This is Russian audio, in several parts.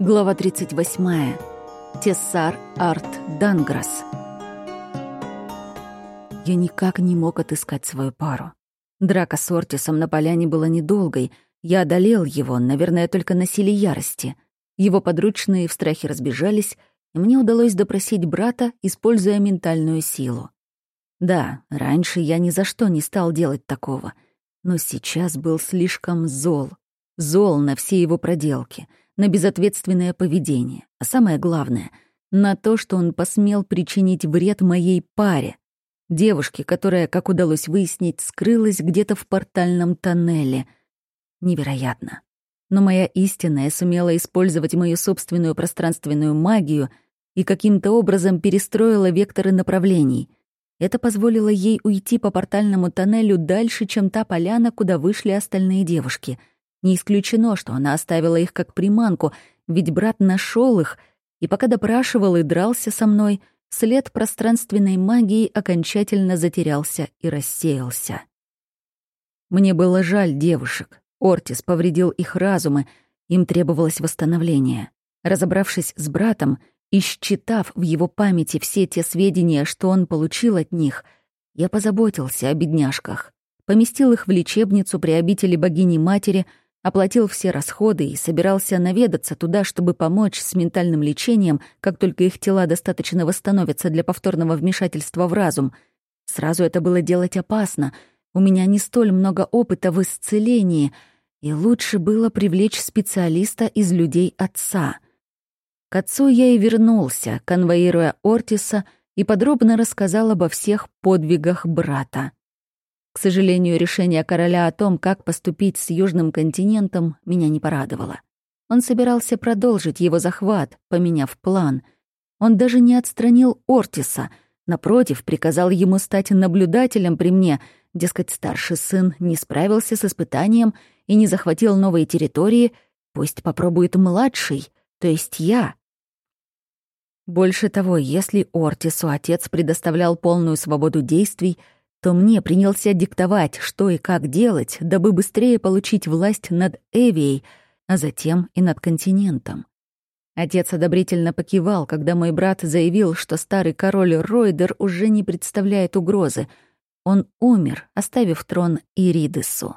Глава 38. Тессар Арт Данграс. Я никак не мог отыскать свою пару. Драка с Ортисом на поляне была недолгой. Я одолел его, наверное, только на силе ярости. Его подручные в страхе разбежались, и мне удалось допросить брата, используя ментальную силу. Да, раньше я ни за что не стал делать такого, но сейчас был слишком зол. Зол на все его проделки — на безответственное поведение, а самое главное — на то, что он посмел причинить вред моей паре, девушке, которая, как удалось выяснить, скрылась где-то в портальном тоннеле. Невероятно. Но моя истинная сумела использовать мою собственную пространственную магию и каким-то образом перестроила векторы направлений. Это позволило ей уйти по портальному тоннелю дальше, чем та поляна, куда вышли остальные девушки — не исключено, что она оставила их как приманку, ведь брат нашел их, и пока допрашивал и дрался со мной, след пространственной магии окончательно затерялся и рассеялся. Мне было жаль девушек. Ортис повредил их разумы, им требовалось восстановление. Разобравшись с братом и считав в его памяти все те сведения, что он получил от них, я позаботился о бедняжках, поместил их в лечебницу при обители богини-матери — оплатил все расходы и собирался наведаться туда, чтобы помочь с ментальным лечением, как только их тела достаточно восстановятся для повторного вмешательства в разум. Сразу это было делать опасно. У меня не столь много опыта в исцелении, и лучше было привлечь специалиста из людей отца. К отцу я и вернулся, конвоируя Ортиса, и подробно рассказал обо всех подвигах брата. К сожалению, решение короля о том, как поступить с Южным континентом, меня не порадовало. Он собирался продолжить его захват, поменяв план. Он даже не отстранил Ортиса, напротив, приказал ему стать наблюдателем при мне, дескать, старший сын не справился с испытанием и не захватил новые территории, пусть попробует младший, то есть я. Больше того, если Ортису отец предоставлял полную свободу действий, то мне принялся диктовать, что и как делать, дабы быстрее получить власть над Эвией, а затем и над континентом. Отец одобрительно покивал, когда мой брат заявил, что старый король Ройдер уже не представляет угрозы. Он умер, оставив трон Иридесу.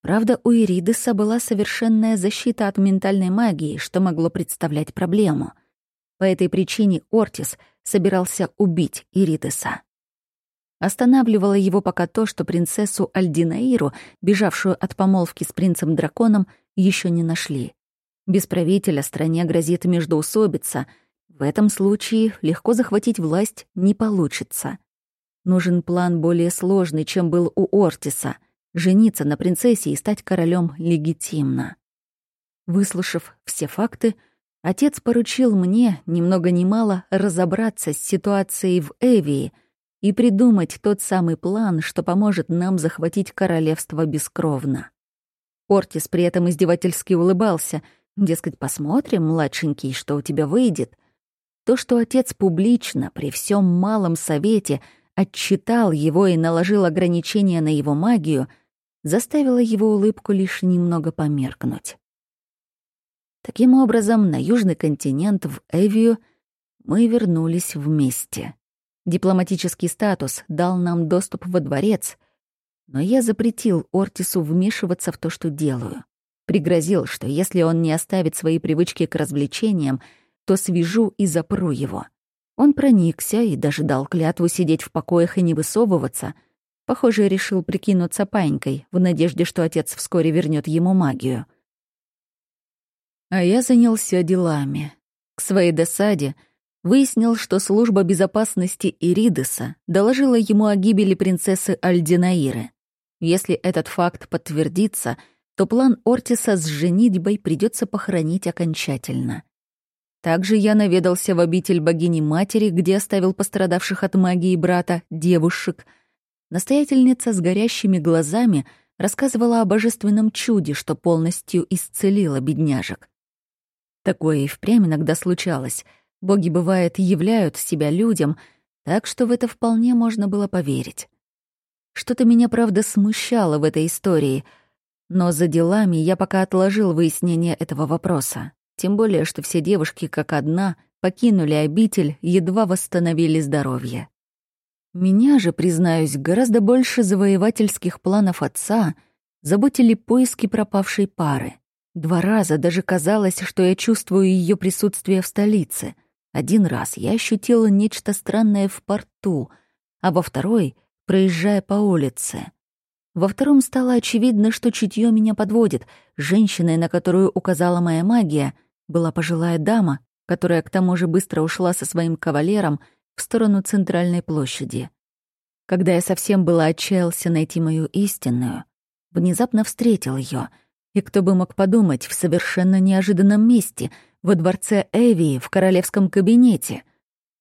Правда, у Иридеса была совершенная защита от ментальной магии, что могло представлять проблему. По этой причине Ортис собирался убить Иридеса. Останавливало его пока то, что принцессу Альдинаиру, бежавшую от помолвки с принцем-драконом, еще не нашли. Без правителя стране грозит междоусобица. В этом случае легко захватить власть не получится. Нужен план более сложный, чем был у Ортиса — жениться на принцессе и стать королем легитимно. Выслушав все факты, отец поручил мне, ни много ни мало, разобраться с ситуацией в Эвии — и придумать тот самый план, что поможет нам захватить королевство бескровно. Ортис при этом издевательски улыбался, дескать, посмотрим, младшенький, что у тебя выйдет. То, что отец публично, при всем малом совете, отчитал его и наложил ограничения на его магию, заставило его улыбку лишь немного померкнуть. Таким образом, на южный континент, в Эвию, мы вернулись вместе. Дипломатический статус дал нам доступ во дворец, но я запретил Ортису вмешиваться в то, что делаю. Пригрозил, что если он не оставит свои привычки к развлечениям, то свяжу и запру его. Он проникся и даже дал клятву сидеть в покоях и не высовываться. Похоже, решил прикинуться панькой, в надежде, что отец вскоре вернет ему магию. А я занялся делами. К своей досаде — выяснил, что служба безопасности Иридеса доложила ему о гибели принцессы Альдинаиры. Если этот факт подтвердится, то план Ортиса с женитьбой придется похоронить окончательно. Также я наведался в обитель богини-матери, где оставил пострадавших от магии брата девушек. Настоятельница с горящими глазами рассказывала о божественном чуде, что полностью исцелило бедняжек. Такое и впрямь иногда случалось — Боги, бывает, являют себя людям, так что в это вполне можно было поверить. Что-то меня, правда, смущало в этой истории, но за делами я пока отложил выяснение этого вопроса. тем более, что все девушки, как одна, покинули обитель, едва восстановили здоровье. Меня же, признаюсь, гораздо больше завоевательских планов отца заботили поиски пропавшей пары. Два раза даже казалось, что я чувствую ее присутствие в столице. Один раз я ощутила нечто странное в порту, а во второй — проезжая по улице. Во втором стало очевидно, что чутье меня подводит. Женщиной, на которую указала моя магия, была пожилая дама, которая к тому же быстро ушла со своим кавалером в сторону центральной площади. Когда я совсем было отчаялся найти мою истинную, внезапно встретил ее, и кто бы мог подумать, в совершенно неожиданном месте, во дворце Эвии, в королевском кабинете.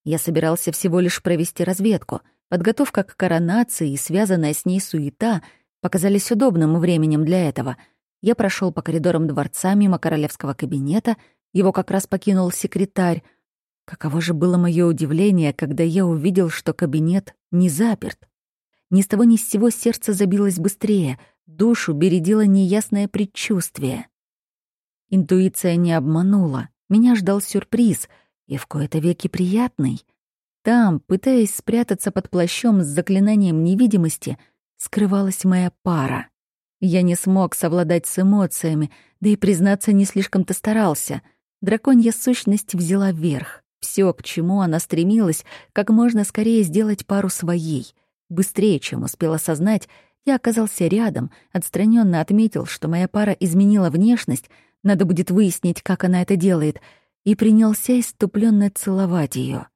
Я собирался всего лишь провести разведку. Подготовка к коронации и связанная с ней суета — показались удобным временем для этого. Я прошел по коридорам дворца мимо королевского кабинета, его как раз покинул секретарь. Каково же было мое удивление, когда я увидел, что кабинет не заперт. Ни с того ни с сего сердце забилось быстрее, душу бередило неясное предчувствие. Интуиция не обманула, меня ждал сюрприз, и в кои-то веки приятный. Там, пытаясь спрятаться под плащом с заклинанием невидимости — скрывалась моя пара. Я не смог совладать с эмоциями, да и, признаться, не слишком-то старался. Драконья сущность взяла верх. Все, к чему она стремилась, как можно скорее сделать пару своей. Быстрее, чем успел осознать, я оказался рядом, отстраненно отметил, что моя пара изменила внешность, надо будет выяснить, как она это делает, и принялся иступленно целовать ее.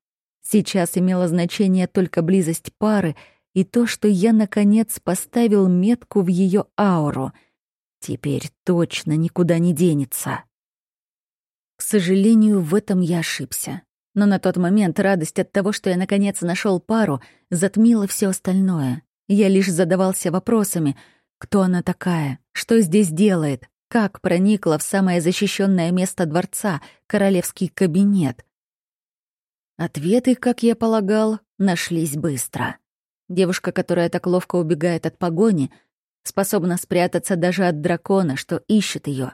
Сейчас имело значение только близость пары — и то, что я, наконец, поставил метку в ее ауру. Теперь точно никуда не денется. К сожалению, в этом я ошибся. Но на тот момент радость от того, что я наконец нашел пару, затмила все остальное. Я лишь задавался вопросами, кто она такая, что здесь делает, как проникла в самое защищенное место дворца, королевский кабинет. Ответы, как я полагал, нашлись быстро. Девушка, которая так ловко убегает от погони, способна спрятаться даже от дракона, что ищет ее,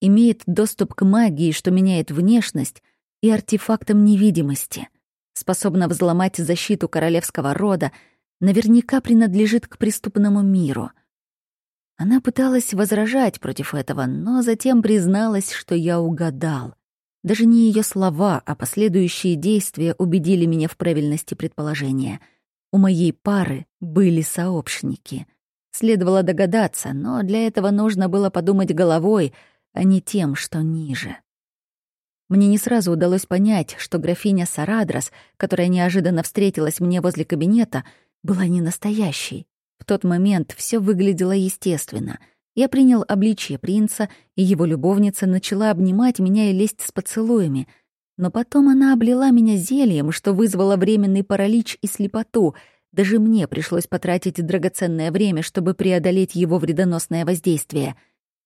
имеет доступ к магии, что меняет внешность, и артефактам невидимости, способна взломать защиту королевского рода, наверняка принадлежит к преступному миру. Она пыталась возражать против этого, но затем призналась, что я угадал. Даже не ее слова, а последующие действия убедили меня в правильности предположения — у моей пары были сообщники. Следовало догадаться, но для этого нужно было подумать головой, а не тем, что ниже. Мне не сразу удалось понять, что графиня Сарадрас, которая неожиданно встретилась мне возле кабинета, была не настоящей. В тот момент все выглядело естественно. Я принял обличье принца, и его любовница начала обнимать меня и лезть с поцелуями — но потом она облила меня зельем, что вызвало временный паралич и слепоту. Даже мне пришлось потратить драгоценное время, чтобы преодолеть его вредоносное воздействие.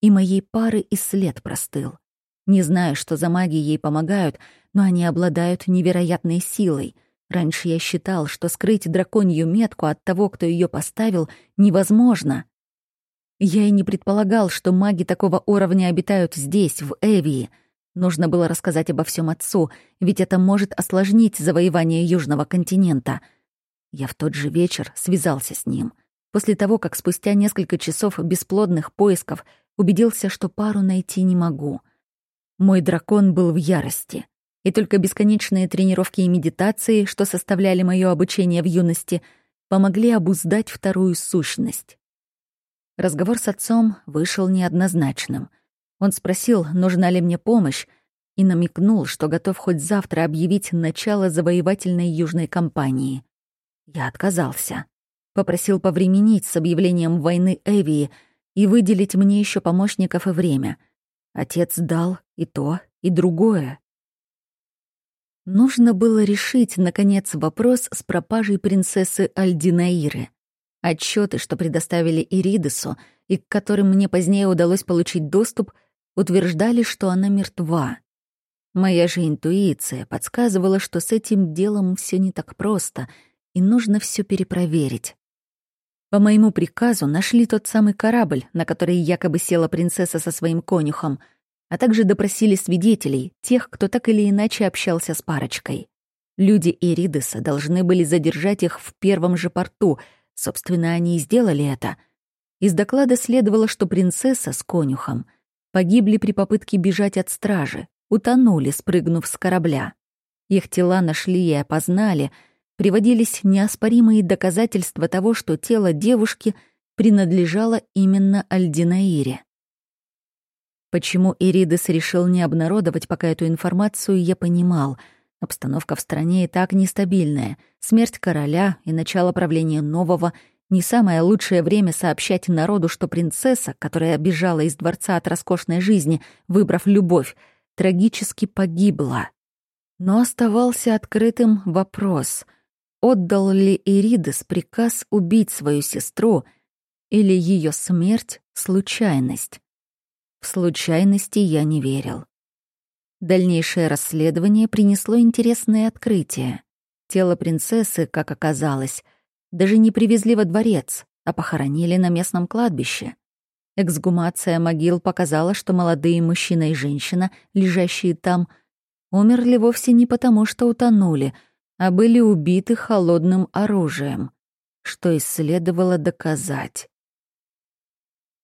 И моей пары и след простыл. Не знаю, что за маги ей помогают, но они обладают невероятной силой. Раньше я считал, что скрыть драконью метку от того, кто ее поставил, невозможно. Я и не предполагал, что маги такого уровня обитают здесь, в Эвии — Нужно было рассказать обо всем отцу, ведь это может осложнить завоевание Южного континента. Я в тот же вечер связался с ним. После того, как спустя несколько часов бесплодных поисков убедился, что пару найти не могу. Мой дракон был в ярости. И только бесконечные тренировки и медитации, что составляли мое обучение в юности, помогли обуздать вторую сущность. Разговор с отцом вышел неоднозначным — он спросил, нужна ли мне помощь, и намекнул, что готов хоть завтра объявить начало завоевательной южной кампании. Я отказался. Попросил повременить с объявлением войны Эвии и выделить мне еще помощников и время. Отец дал и то, и другое. Нужно было решить, наконец, вопрос с пропажей принцессы Альдинаиры. Отчеты, что предоставили Иридесу, и к которым мне позднее удалось получить доступ — утверждали, что она мертва. Моя же интуиция подсказывала, что с этим делом все не так просто, и нужно все перепроверить. По моему приказу нашли тот самый корабль, на который якобы села принцесса со своим конюхом. А также допросили свидетелей, тех, кто так или иначе общался с парочкой. Люди Иридеса должны были задержать их в первом же порту. Собственно, они и сделали это. Из доклада следовало, что принцесса с конюхом погибли при попытке бежать от стражи, утонули, спрыгнув с корабля. Их тела нашли и опознали, приводились неоспоримые доказательства того, что тело девушки принадлежало именно Альдинаире. Почему Иридес решил не обнародовать пока эту информацию, я понимал — Обстановка в стране и так нестабильная. Смерть короля и начало правления нового — не самое лучшее время сообщать народу, что принцесса, которая бежала из дворца от роскошной жизни, выбрав любовь, трагически погибла. Но оставался открытым вопрос, отдал ли Иридес приказ убить свою сестру или ее смерть — случайность. В случайности я не верил. Дальнейшее расследование принесло интересные открытия. Тело принцессы, как оказалось, даже не привезли во дворец, а похоронили на местном кладбище. Эксгумация могил показала, что молодые мужчина и женщина, лежащие там, умерли вовсе не потому, что утонули, а были убиты холодным оружием, что и следовало доказать.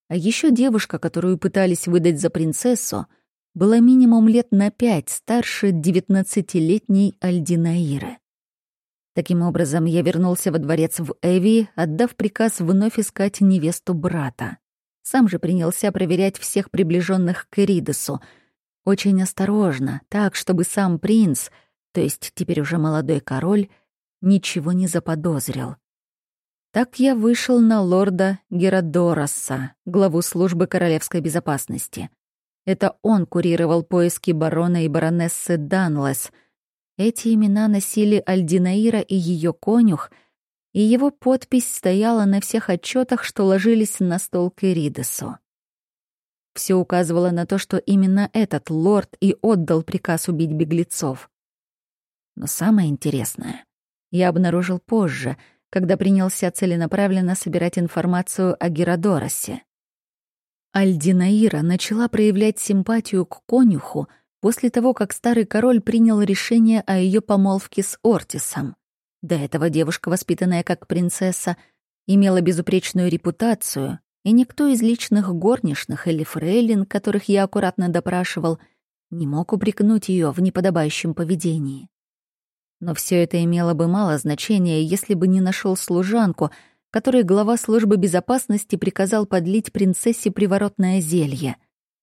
А еще девушка, которую пытались выдать за принцессу — была минимум лет на пять старше девятнадцатилетней Альдинаиры. Таким образом, я вернулся во дворец в Эви, отдав приказ вновь искать невесту брата. Сам же принялся проверять всех приближенных к Эридесу. Очень осторожно, так, чтобы сам принц, то есть теперь уже молодой король, ничего не заподозрил. Так я вышел на лорда Геродороса, главу службы королевской безопасности — это он курировал поиски барона и баронессы Данлес. Эти имена носили Альдинаира и ее конюх, и его подпись стояла на всех отчетах, что ложились на стол к Эридесу. Все указывало на то, что именно этот лорд и отдал приказ убить беглецов. Но самое интересное я обнаружил позже, когда принялся целенаправленно собирать информацию о Геродоросе. Альдинаира начала проявлять симпатию к конюху после того, как старый король принял решение о ее помолвке с Ортисом. До этого девушка, воспитанная как принцесса, имела безупречную репутацию, и никто из личных горничных или фрейлин, которых я аккуратно допрашивал, не мог упрекнуть ее в неподобающем поведении. Но все это имело бы мало значения, если бы не нашел служанку — которой глава службы безопасности приказал подлить принцессе приворотное зелье.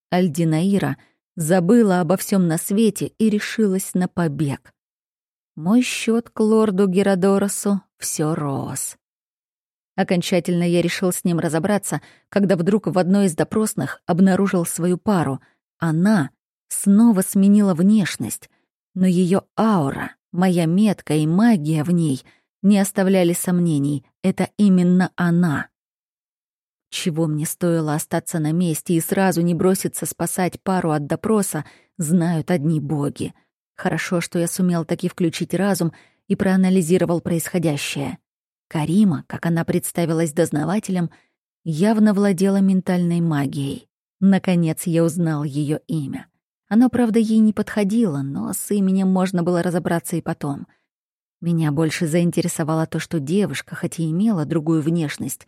Альдинаира забыла обо всем на свете и решилась на побег. Мой счет к лорду Геродоросу все рос. Окончательно я решил с ним разобраться, когда вдруг в одной из допросных обнаружил свою пару. Она снова сменила внешность, но ее аура, моя метка и магия в ней — не оставляли сомнений. Это именно она. Чего мне стоило остаться на месте и сразу не броситься спасать пару от допроса, знают одни боги. Хорошо, что я сумел таки включить разум и проанализировал происходящее. Карима, как она представилась дознавателем, явно владела ментальной магией. Наконец я узнал ее имя. Оно, правда, ей не подходило, но с именем можно было разобраться и потом — меня больше заинтересовало то, что девушка, хотя и имела другую внешность,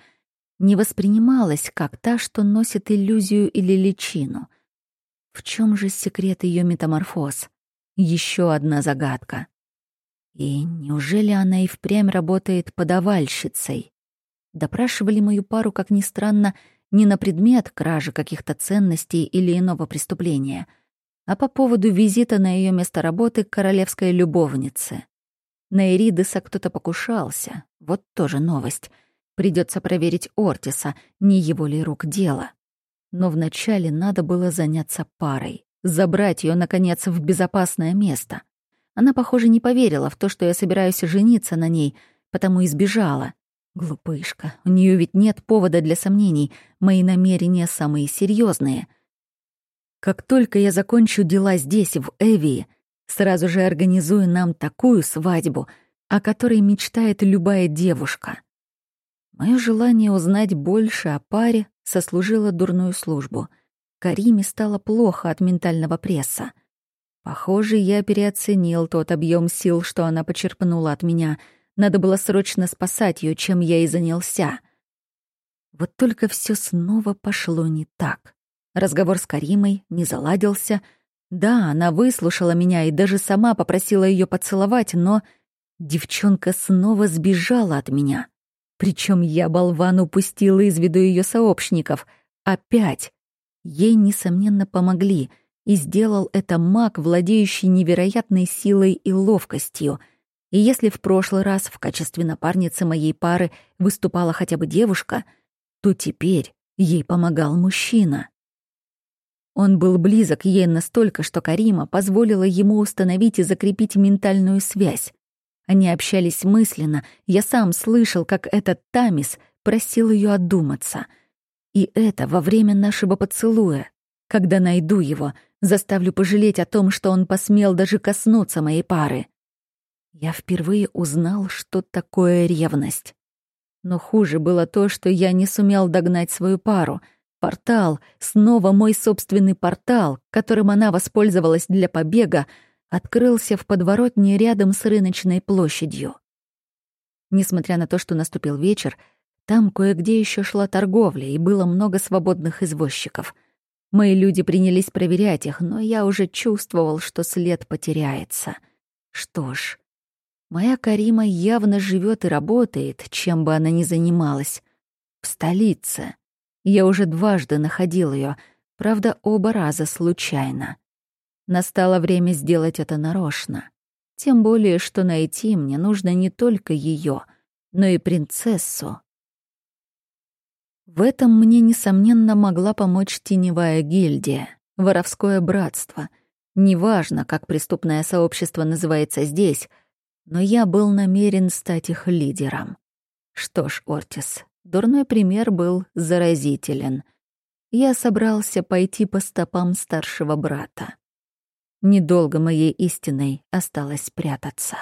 не воспринималась как та, что носит иллюзию или личину. В чем же секрет ее метаморфоз? Еще одна загадка. И неужели она и впрямь работает подавальщицей? Допрашивали мою пару, как ни странно, не на предмет кражи каких-то ценностей или иного преступления, а по поводу визита на ее место работы к королевской любовнице. На Эридеса кто-то покушался. Вот тоже новость. Придется проверить Ортиса, не его ли рук дело. Но вначале надо было заняться парой. Забрать ее, наконец, в безопасное место. Она, похоже, не поверила в то, что я собираюсь жениться на ней, потому и сбежала. Глупышка, у нее ведь нет повода для сомнений. Мои намерения самые серьезные. Как только я закончу дела здесь, в Эвии, Сразу же организую нам такую свадьбу, о которой мечтает любая девушка. Мое желание узнать больше о паре сослужило дурную службу. Кариме стало плохо от ментального пресса. Похоже, я переоценил тот объем сил, что она почерпнула от меня. Надо было срочно спасать ее, чем я и занялся. Вот только все снова пошло не так. Разговор с Каримой не заладился. Да, она выслушала меня и даже сама попросила ее поцеловать, но девчонка снова сбежала от меня. Причем я, болван, упустила из виду ее сообщников. Опять. Ей, несомненно, помогли, и сделал это маг, владеющий невероятной силой и ловкостью. И если в прошлый раз в качестве напарницы моей пары выступала хотя бы девушка, то теперь ей помогал мужчина. Он был близок ей настолько, что Карима позволила ему установить и закрепить ментальную связь. Они общались мысленно, я сам слышал, как этот Тамис просил ее одуматься — и это во время нашего поцелуя. Когда найду его, заставлю пожалеть о том, что он посмел даже коснуться моей пары. Я впервые узнал, что такое ревность. Но хуже было то, что я не сумел догнать свою пару. Портал, снова мой собственный портал, которым она воспользовалась для побега, открылся в подворотне рядом с рыночной площадью. Несмотря на то, что наступил вечер, там кое-где еще шла торговля, и было много свободных извозчиков. Мои люди принялись проверять их, но я уже чувствовал, что след потеряется. Что ж, моя Карима явно живет и работает, чем бы она ни занималась. В столице. Я уже дважды находил ее, правда, оба раза случайно. Настало время сделать это нарочно. Тем более, что найти мне нужно не только ее, но и принцессу, в этом мне, несомненно, могла помочь теневая гильдия, воровское братство. Неважно, как преступное сообщество называется здесь, но я был намерен стать их лидером. Что ж, Ортис, дурной пример был заразителен. Я собрался пойти по стопам старшего брата. Недолго моей истиной осталось прятаться.